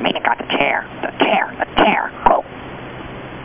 I mean, it got the chair.